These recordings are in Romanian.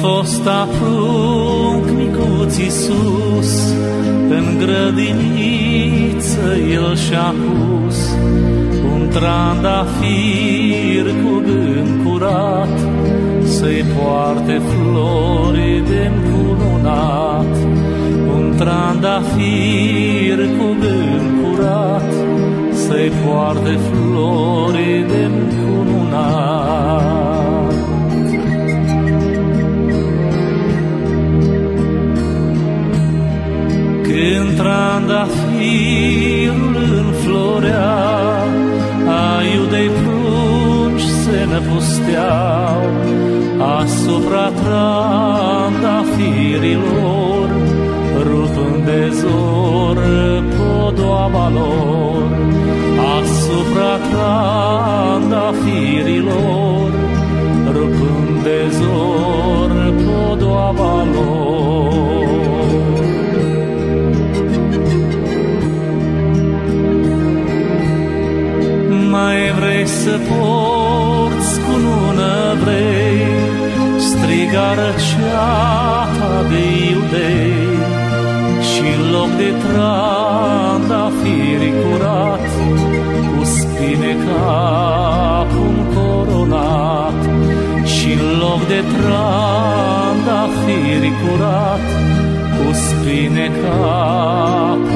fost aprunc micuț Iisus, în grădiniță El și-a pus un trandafir cu gând curat, să-i poarte flori de încununat. Un trandafir cu gând curat, să-i poarte flori de încununat. Trandafirul înflorea, a iudei prunci se năpusteau asupra trandafirilor, rupând de zor podoaba lor, asupra trandafirilor, rupând de zor podoaba lor. Mai vrei să porți cu lună vrei, strigară ceata de iudei. Și loc de trandafiri curat, cu spine capul coronat. Și loc de trandafiri curat, cu spine capul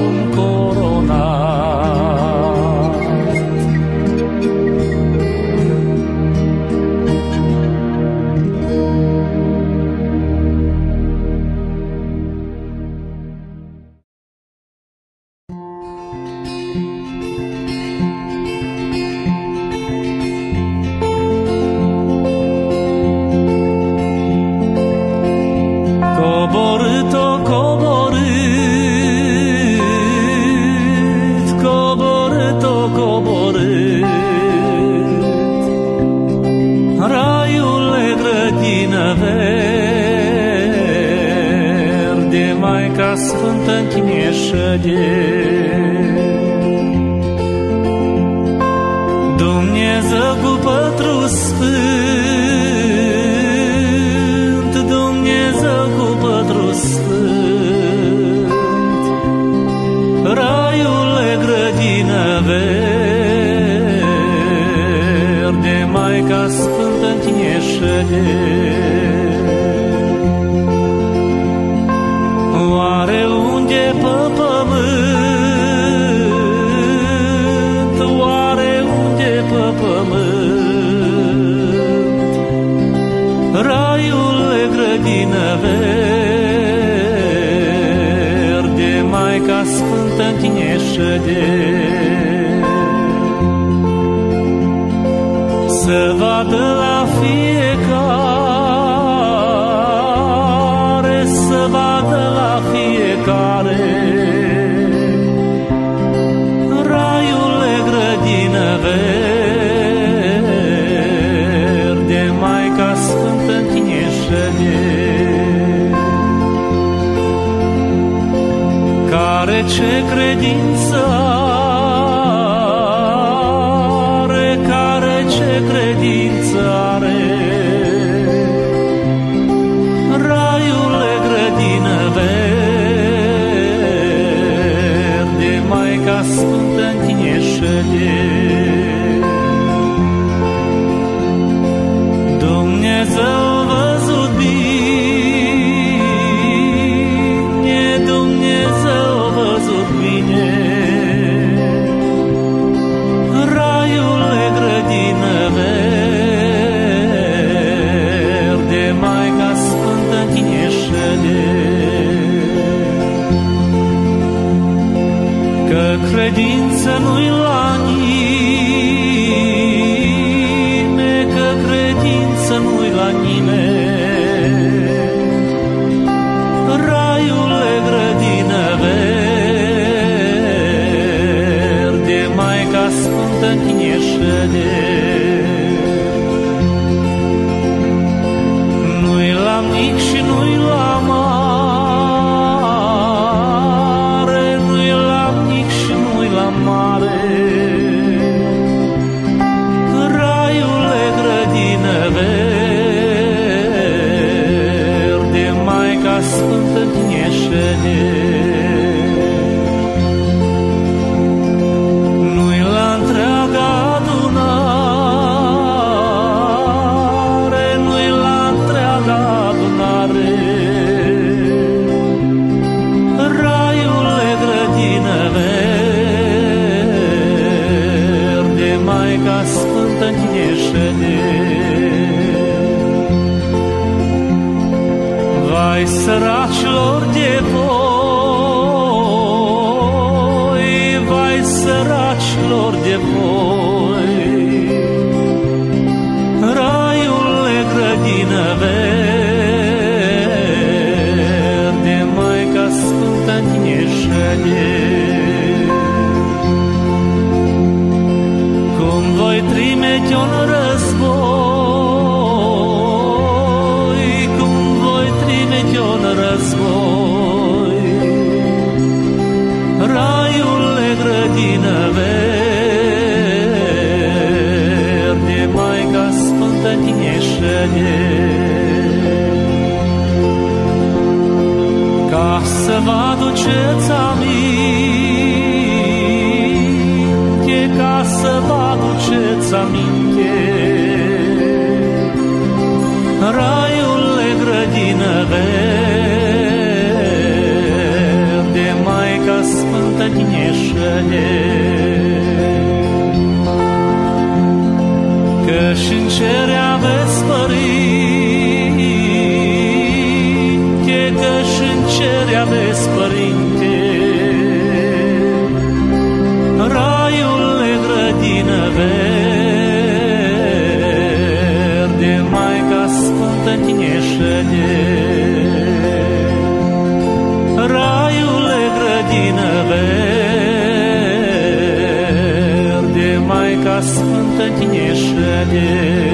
ce credință tătnieșăne. Raiule grădină verde, Maica Sfântă tine.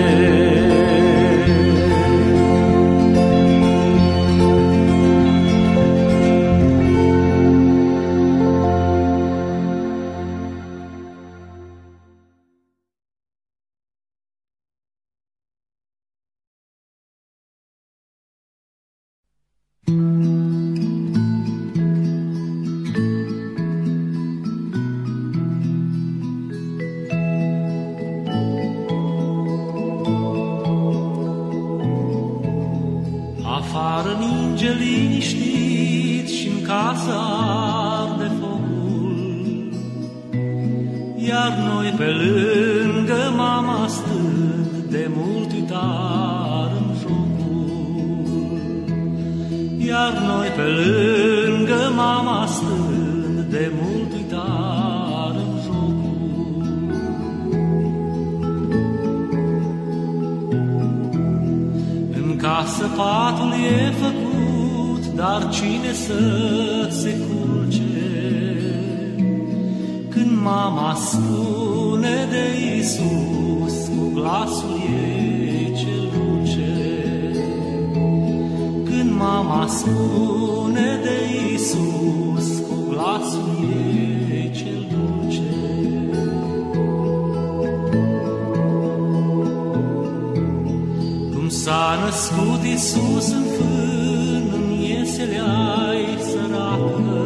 născut Iisus în fân, în iesele ai săracă,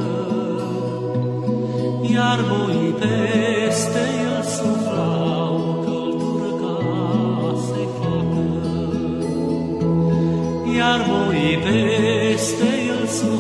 iar voi peste el suflau o căldură ca să-i facă, iar voi peste el suflau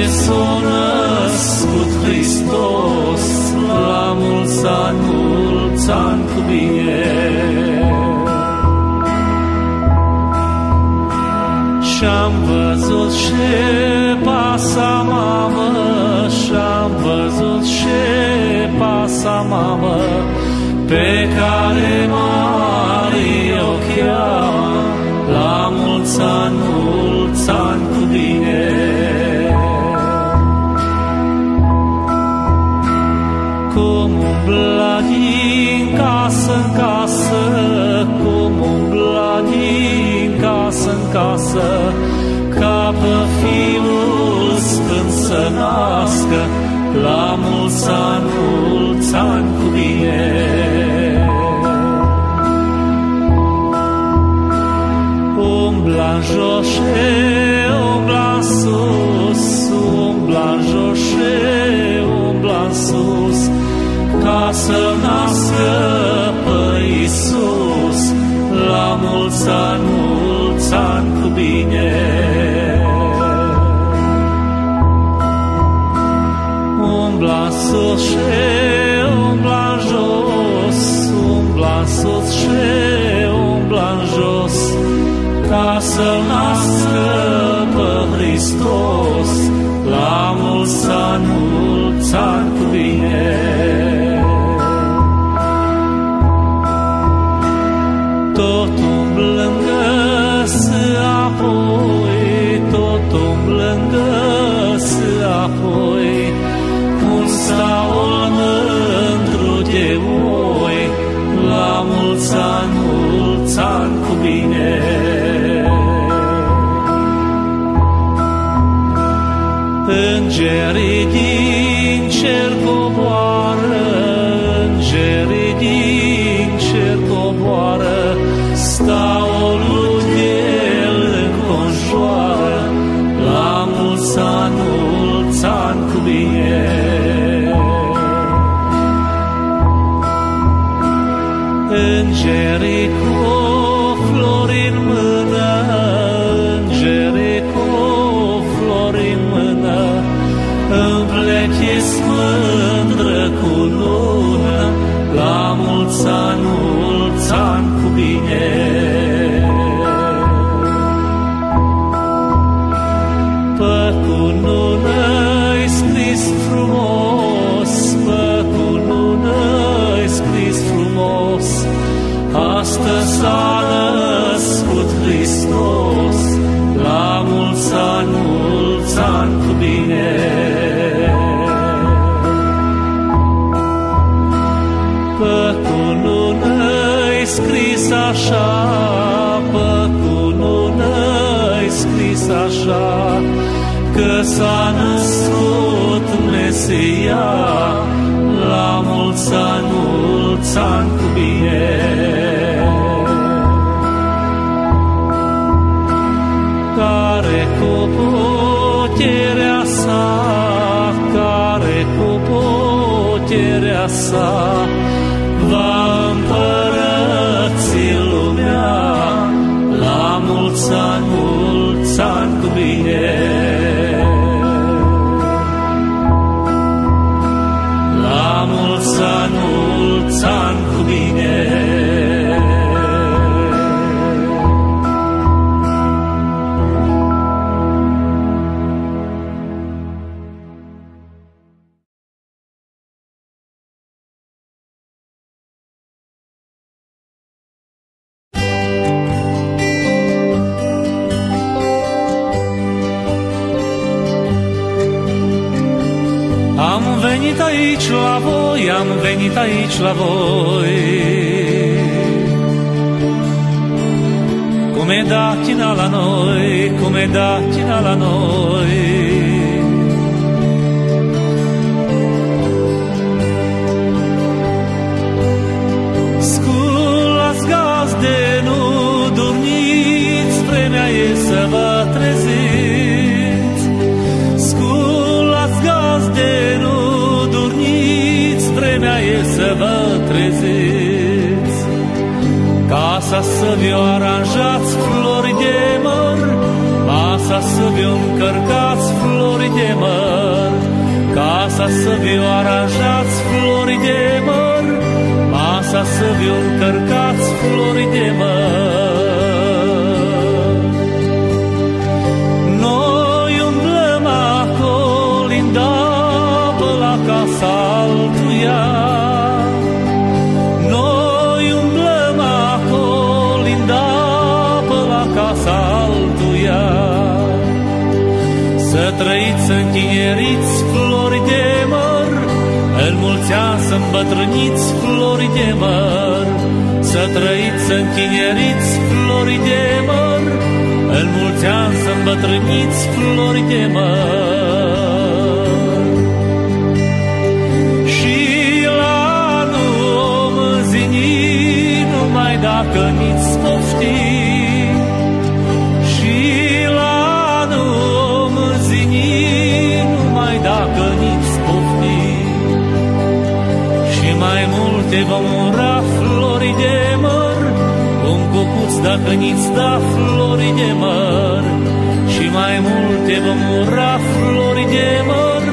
e s-a la mulți ani, cu bine. Și-am văzut și pasa mamă, și-am pe care mă la mulți ani, mulți ani cu bine. Umbla în joșe, umbla în sus, umbla joșe, umbla sus, ca să nască pe Iisus, la mulți ani, mulți ani cu bine. sus și umbla în jos, umbla sus să nască pe Hristos, la mulți ani, mulți ani. Jerry s-a născut Mesia, la mulți ani, mulți ani. Care cu puterea sa, care cu puterea sa, va împărți Son. each level întineriți flori de măr, în mulți ani să îmbătrâniți flori de măr, să trăiți întineriți flori de măr, în mulți ani să îmbătrâniți flori de măr. Și la om zini, numai dacă niți pofti, mai multe vom ura flori de măr, un cocuț dacă niți da flori de măr, și mai multe vom ura flori de măr,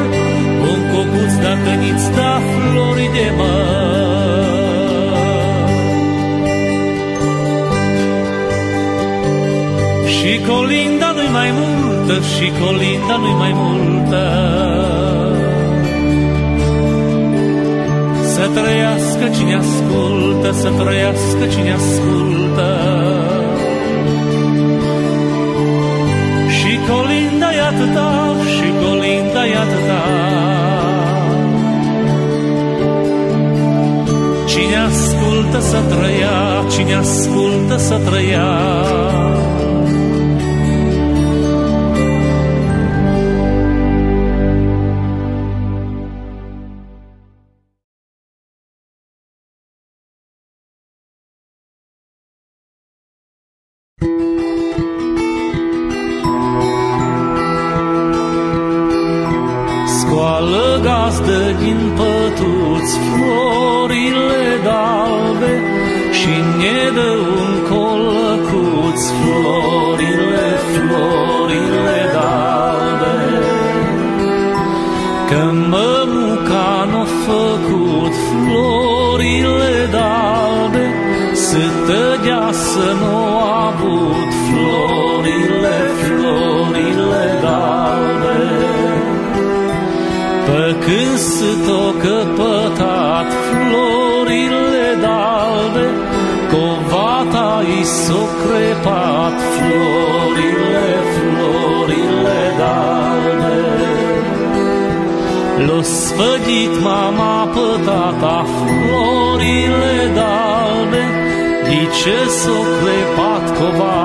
un cocuț dacă niți da flori de măr. Și colinda nu mai multă, și colinda nu mai multă. Să trăiască cine ascultă, să trăiască cine ascultă. Și colinda e atâta, și colinda e atâta. Cine ascultă să trăia, cine ascultă să trăia. S-o crepat florile, florile dalbe. L-o sfădit mama pe tata florile dalbe, Dice s-o crepat covata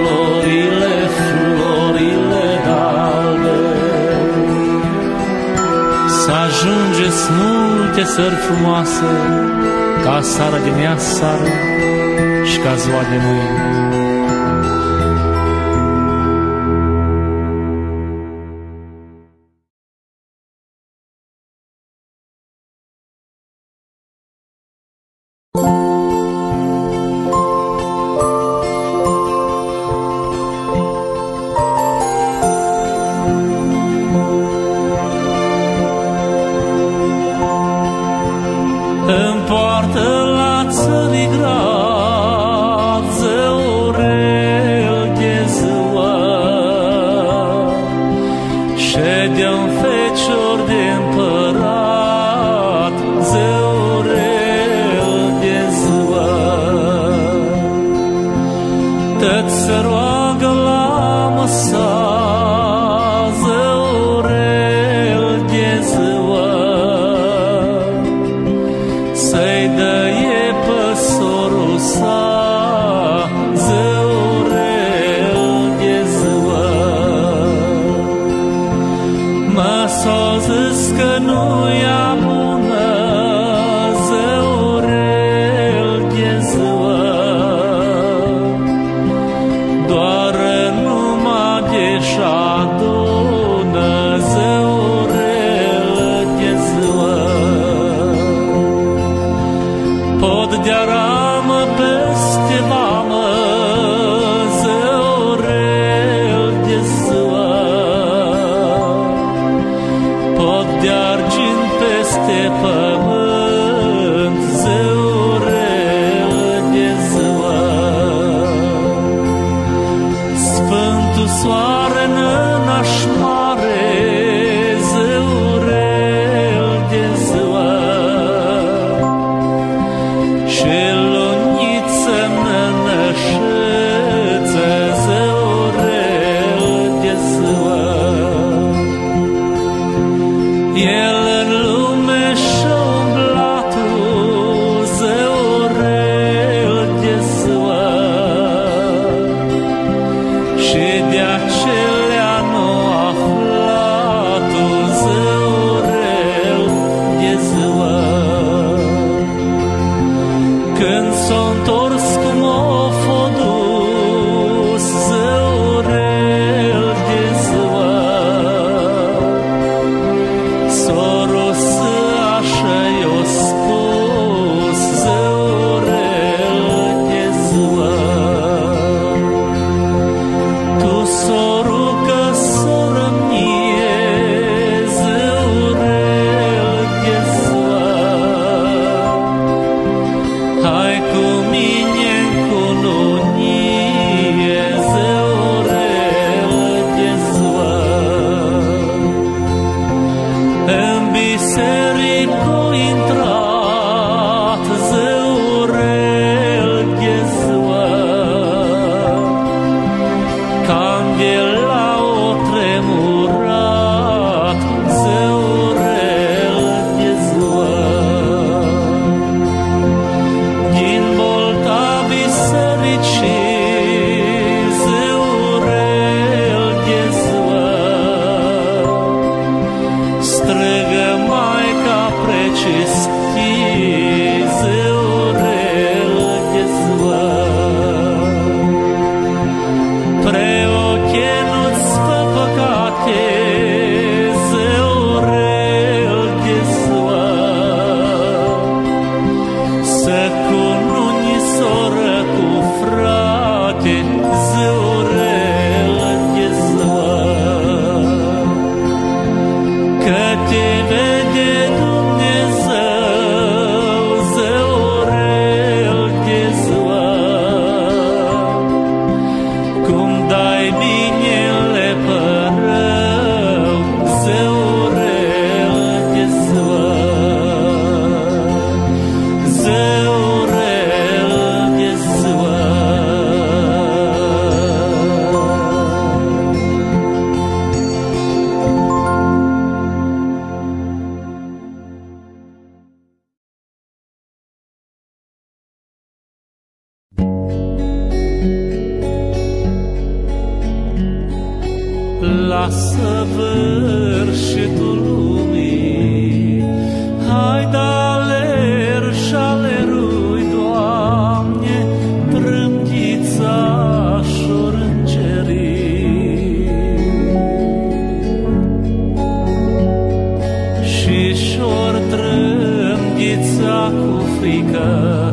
ajungeți multe sări frumoase, Ca sara de mea sară și ca ziua de mâine. Cu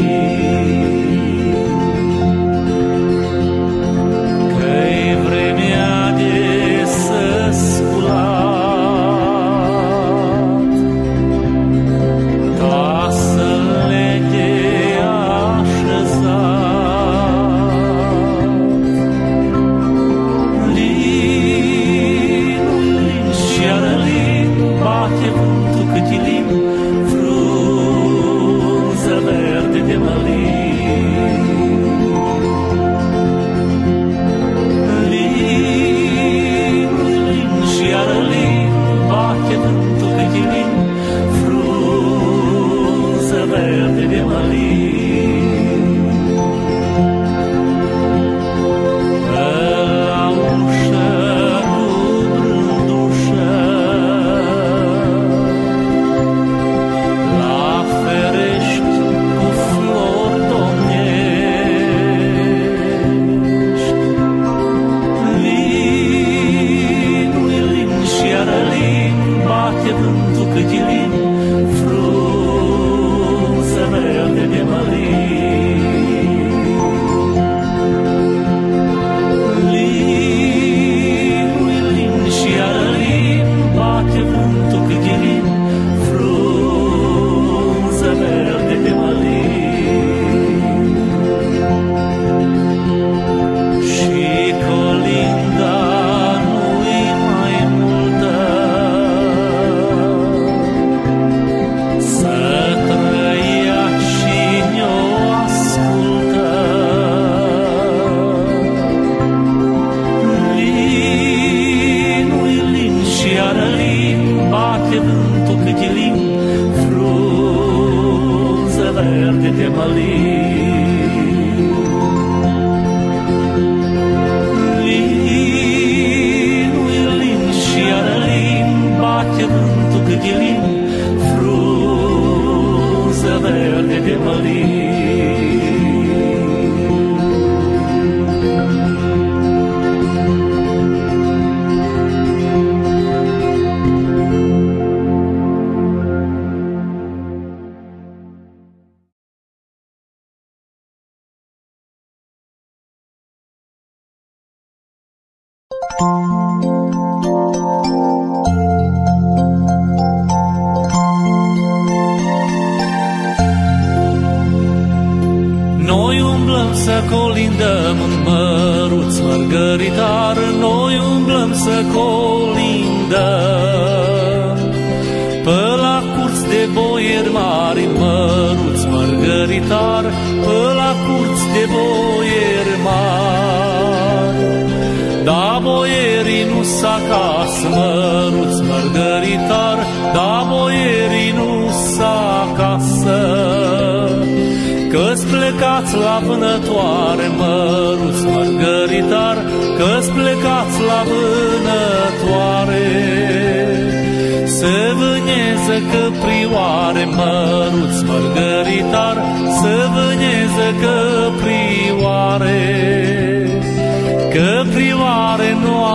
你。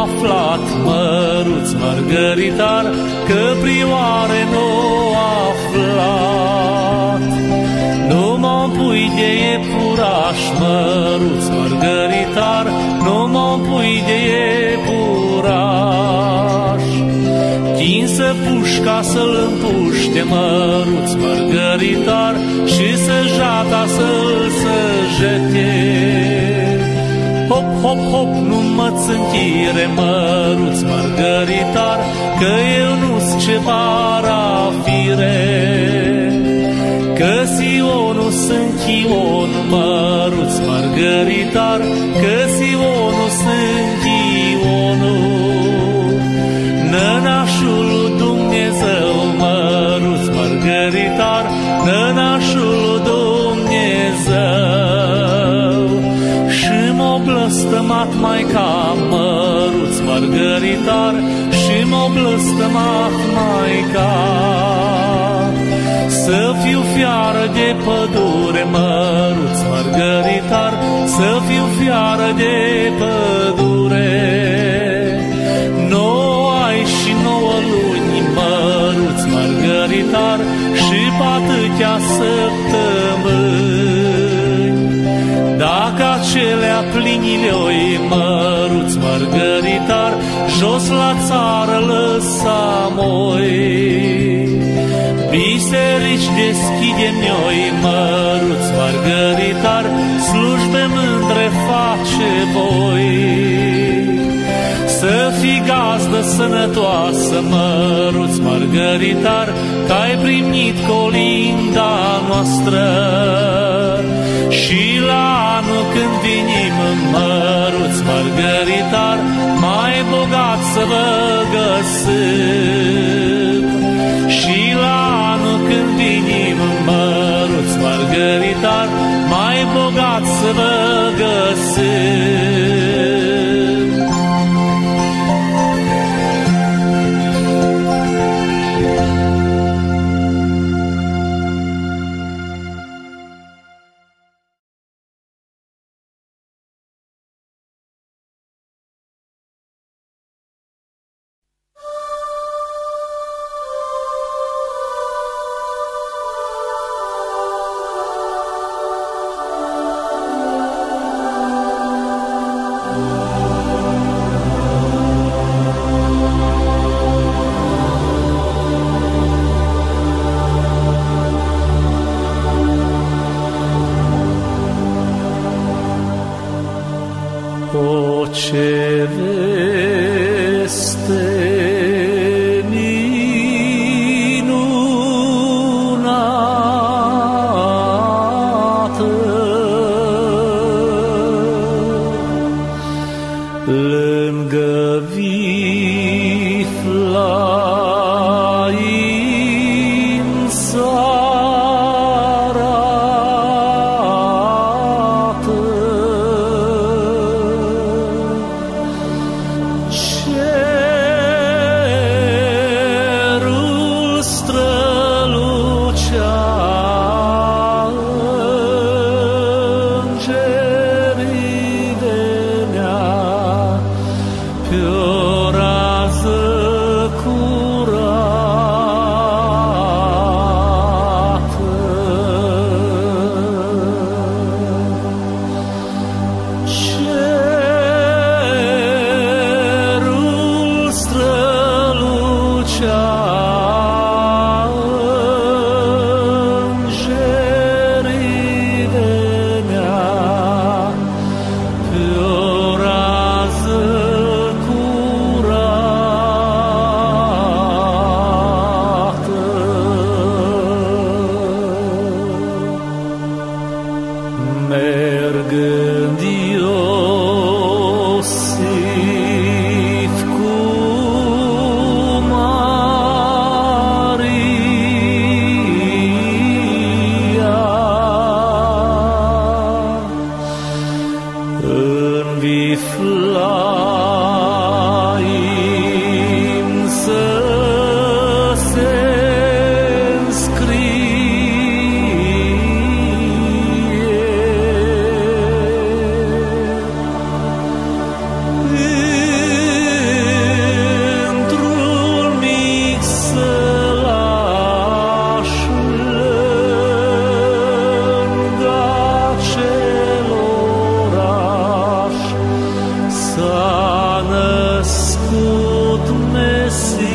aflat, măruț mărgăritar, că prioare nu aflat. Nu mă pui de iepuraș, măruț mărgăritar, nu mă pui de iepuraș. Tinsă pușca să-l împuște, măruț mărgăritar, și să jata să-l săjete. Hop, hop, hop, nu mă țânchire măruț mărgăritar, că eu nu-s ce fire. Că Sionul sunt Chion, măruț mărgăritar, că Sionul mărgăritar, și m-o blăstămat mai ca să fiu fiară de pădure, măruț mărgăritar, Să fiu fiară de pădure. Jos la țară lăsa-moi. Biserici deschidem noi, măruți margăritar, slujbe mândre face voi. Să fii gazdă sănătoasă, măruți margăritar, că ai primit colinda noastră. Și la anul când vinim, măruți margăritar, mai bogat să vă găsim. Și la anul când vinim măruț margăritar, mai bogat să vă găsim. S-a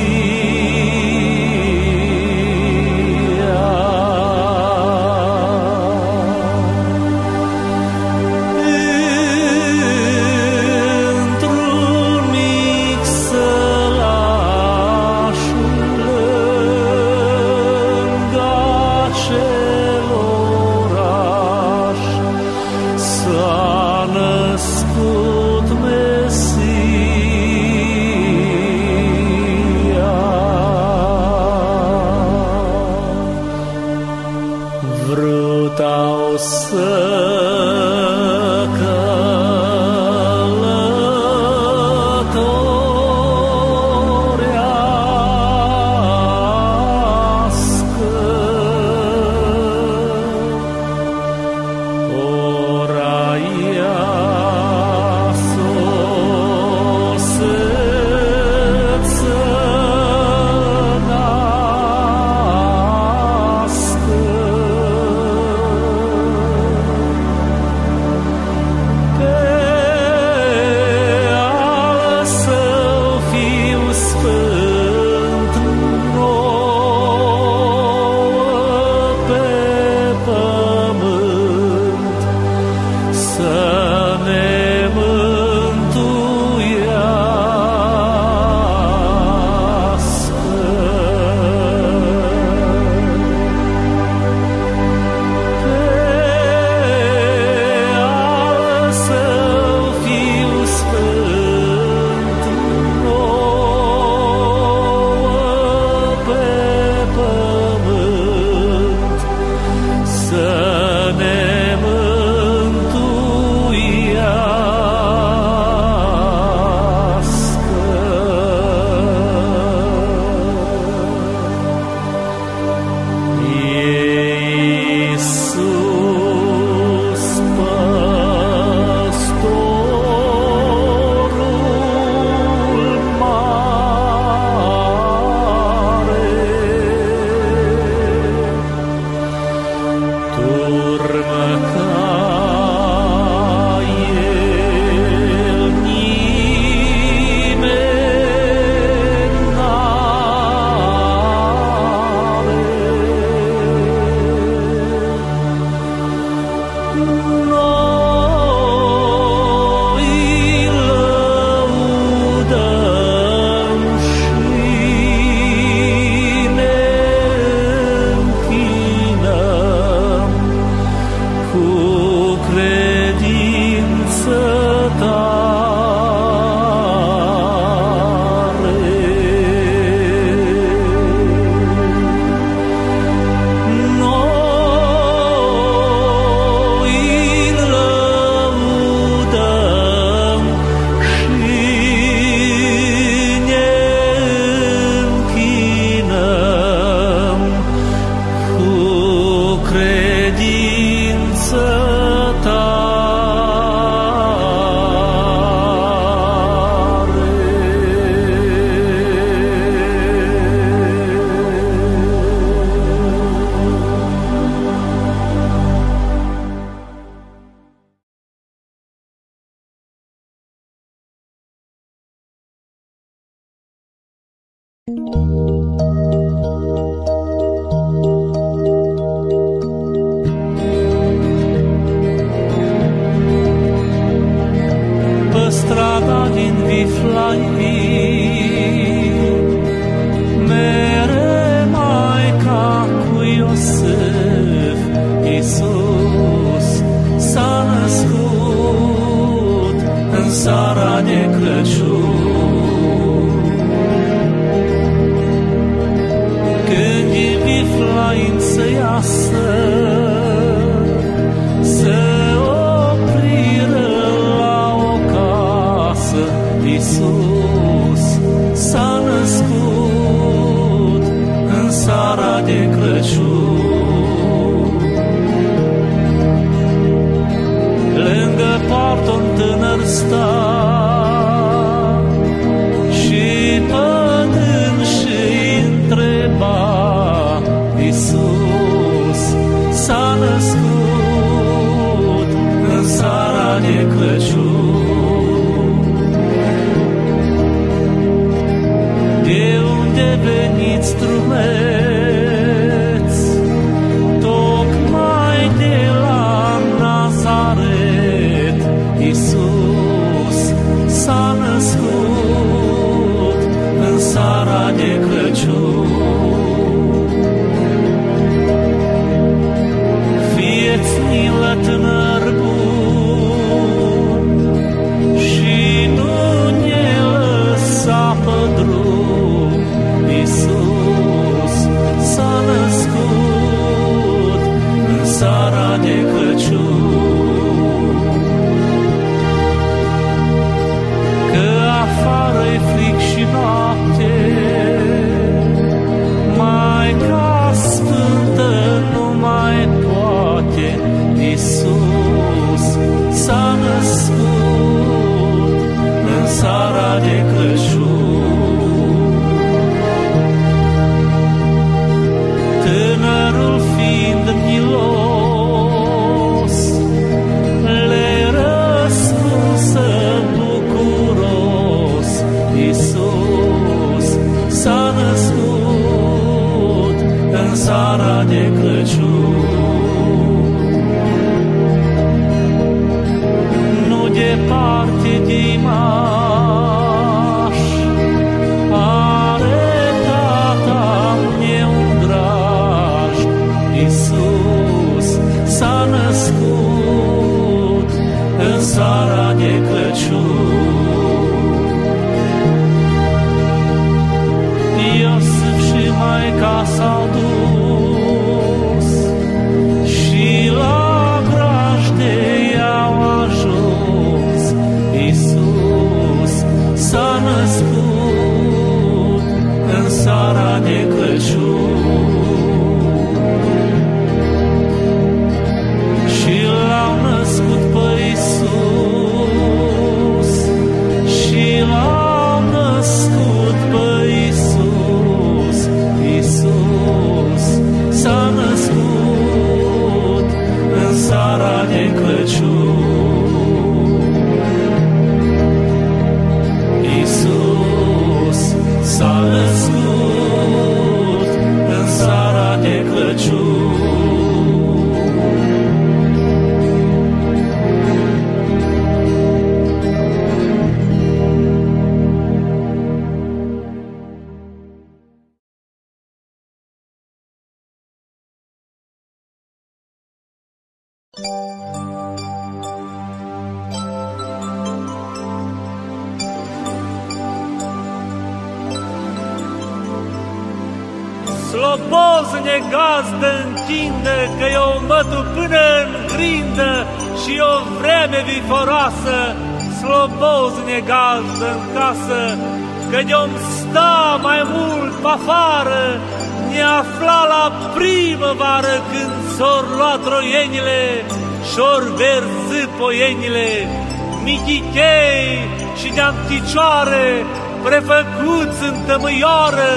prefăcuți în tămâioară,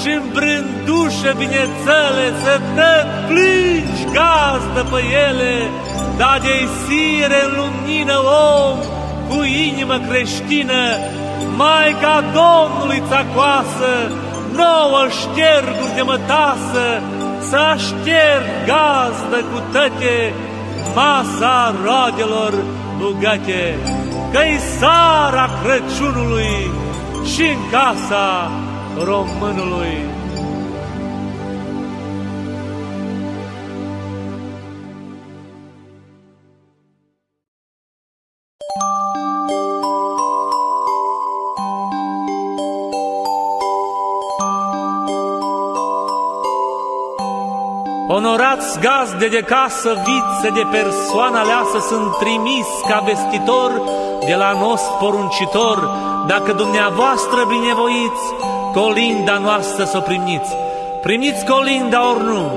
și în brândușă binețele să te plângi gazdă pe ele, dar de sire în lumină om cu inimă creștină, Maica Domnului țacoasă, nouă șterguri de mătasă, să așterg gazdă cu tăte masa roadelor bugate, că-i sara Crăciunului și în casa românului. Onorați gazde de casă, vițe de persoană aleasă, sunt trimis ca vestitor de la nos poruncitor, dacă dumneavoastră binevoiți, colinda noastră să o primiți. Primiți colinda ori nu,